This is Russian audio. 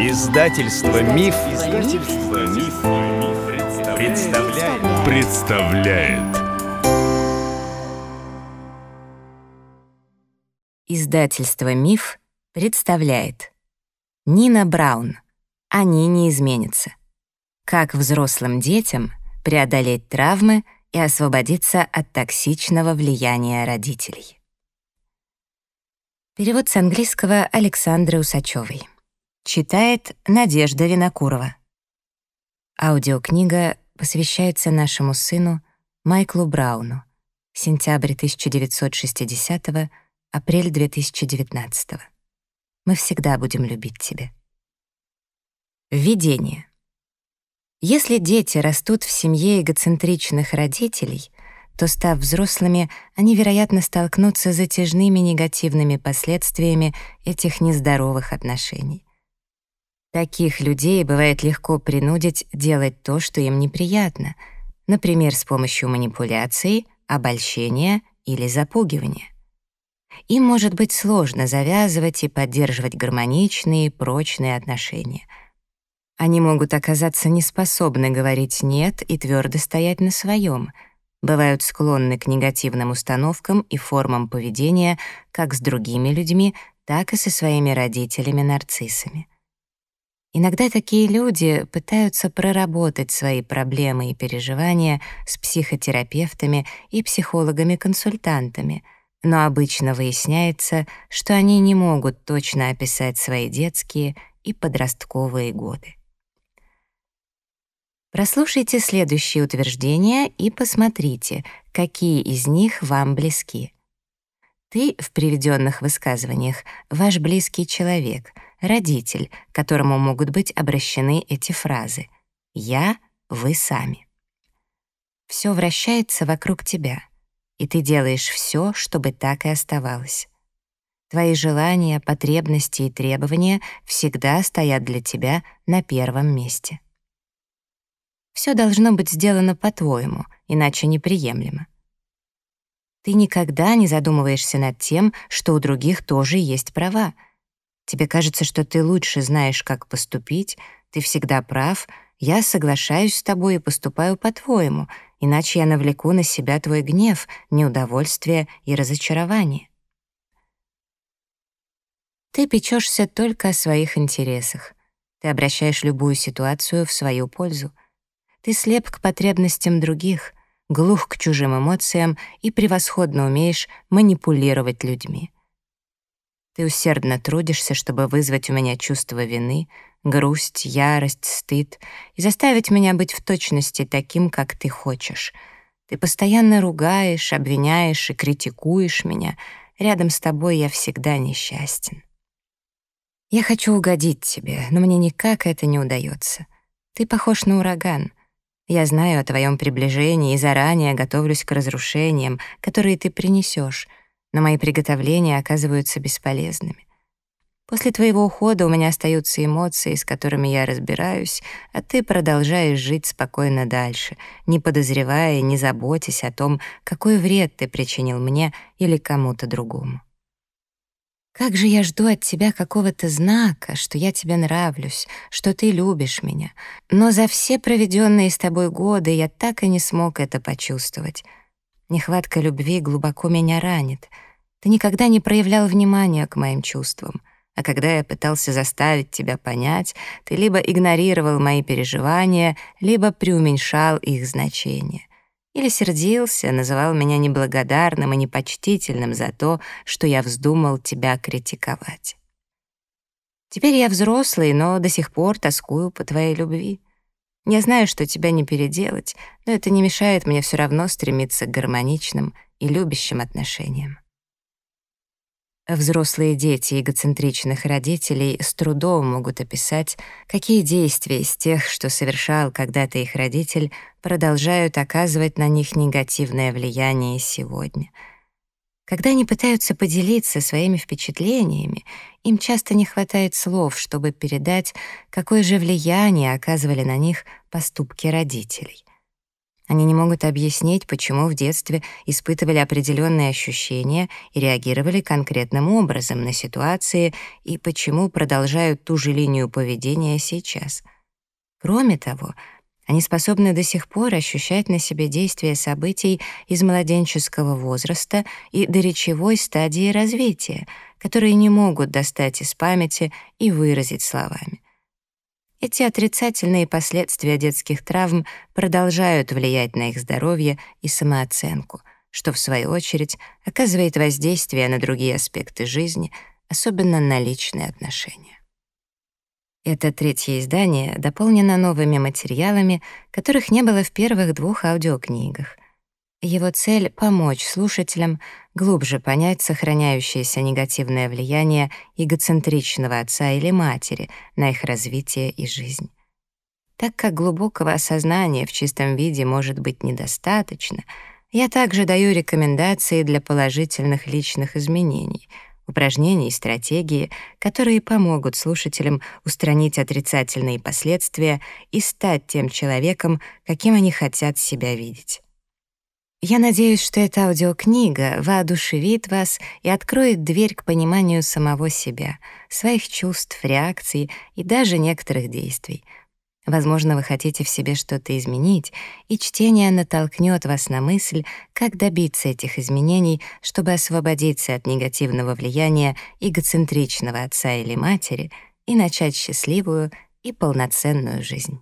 Издательство Миф, Издательство Миф, представляет. представляет. Издательство Миф представляет. Нина Браун. Они не изменятся. Как взрослым детям преодолеть травмы и освободиться от токсичного влияния родителей. Перевод с английского Александры Усачевой. Читает Надежда Винокурова. Аудиокнига посвящается нашему сыну Майклу Брауну. Сентябрь 1960 апрель 2019 Мы всегда будем любить тебя. Введение. Если дети растут в семье эгоцентричных родителей, то, став взрослыми, они, вероятно, столкнутся с затяжными негативными последствиями этих нездоровых отношений. Таких людей бывает легко принудить делать то, что им неприятно, например, с помощью манипуляции, обольщения или запугивания. Им может быть сложно завязывать и поддерживать гармоничные, прочные отношения. Они могут оказаться неспособны говорить «нет» и твердо стоять на своем, бывают склонны к негативным установкам и формам поведения как с другими людьми, так и со своими родителями-нарциссами. Иногда такие люди пытаются проработать свои проблемы и переживания с психотерапевтами и психологами-консультантами, но обычно выясняется, что они не могут точно описать свои детские и подростковые годы. Прослушайте следующие утверждения и посмотрите, какие из них вам близки. Ты в приведенных высказываниях ваш близкий человек — родитель, к которому могут быть обращены эти фразы «я», «вы сами». Все вращается вокруг тебя, и ты делаешь все, чтобы так и оставалось. Твои желания, потребности и требования всегда стоят для тебя на первом месте. Все должно быть сделано по-твоему, иначе неприемлемо. Ты никогда не задумываешься над тем, что у других тоже есть права — Тебе кажется, что ты лучше знаешь, как поступить, ты всегда прав, я соглашаюсь с тобой и поступаю по-твоему, иначе я навлеку на себя твой гнев, неудовольствие и разочарование. Ты печешься только о своих интересах. Ты обращаешь любую ситуацию в свою пользу. Ты слеп к потребностям других, глух к чужим эмоциям и превосходно умеешь манипулировать людьми. Ты усердно трудишься, чтобы вызвать у меня чувство вины, грусть, ярость, стыд и заставить меня быть в точности таким, как ты хочешь. Ты постоянно ругаешь, обвиняешь и критикуешь меня. Рядом с тобой я всегда несчастен. Я хочу угодить тебе, но мне никак это не удается. Ты похож на ураган. Я знаю о твоем приближении и заранее готовлюсь к разрушениям, которые ты принесешь но мои приготовления оказываются бесполезными. После твоего ухода у меня остаются эмоции, с которыми я разбираюсь, а ты продолжаешь жить спокойно дальше, не подозревая и не заботясь о том, какой вред ты причинил мне или кому-то другому. Как же я жду от тебя какого-то знака, что я тебе нравлюсь, что ты любишь меня. Но за все проведенные с тобой годы я так и не смог это почувствовать. Нехватка любви глубоко меня ранит. Ты никогда не проявлял внимания к моим чувствам. А когда я пытался заставить тебя понять, ты либо игнорировал мои переживания, либо преуменьшал их значение. Или сердился, называл меня неблагодарным и непочтительным за то, что я вздумал тебя критиковать. Теперь я взрослый, но до сих пор тоскую по твоей любви. Я знаю, что тебя не переделать, но это не мешает мне все равно стремиться к гармоничным и любящим отношениям. Взрослые дети эгоцентричных родителей с трудом могут описать, какие действия из тех, что совершал когда-то их родитель, продолжают оказывать на них негативное влияние сегодня — когда они пытаются поделиться своими впечатлениями, им часто не хватает слов, чтобы передать, какое же влияние оказывали на них поступки родителей. Они не могут объяснить, почему в детстве испытывали определенные ощущения и реагировали конкретным образом на ситуации и почему продолжают ту же линию поведения сейчас. Кроме того, они способны до сих пор ощущать на себе действие событий из младенческого возраста и до речевой стадии развития, которые не могут достать из памяти и выразить словами. Эти отрицательные последствия детских травм продолжают влиять на их здоровье и самооценку, что, в свою очередь, оказывает воздействие на другие аспекты жизни, особенно на личные отношения. Это третье издание дополнено новыми материалами, которых не было в первых двух аудиокнигах — его цель — помочь слушателям глубже понять сохраняющееся негативное влияние эгоцентричного отца или матери на их развитие и жизнь. Так как глубокого осознания в чистом виде может быть недостаточно, я также даю рекомендации для положительных личных изменений, упражнений и стратегии, которые помогут слушателям устранить отрицательные последствия и стать тем человеком, каким они хотят себя видеть. Я надеюсь, что эта аудиокнига воодушевит вас и откроет дверь к пониманию самого себя, своих чувств, реакций и даже некоторых действий. Возможно, вы хотите в себе что-то изменить, и чтение натолкнет вас на мысль, как добиться этих изменений, чтобы освободиться от негативного влияния эгоцентричного отца или матери и начать счастливую и полноценную жизнь.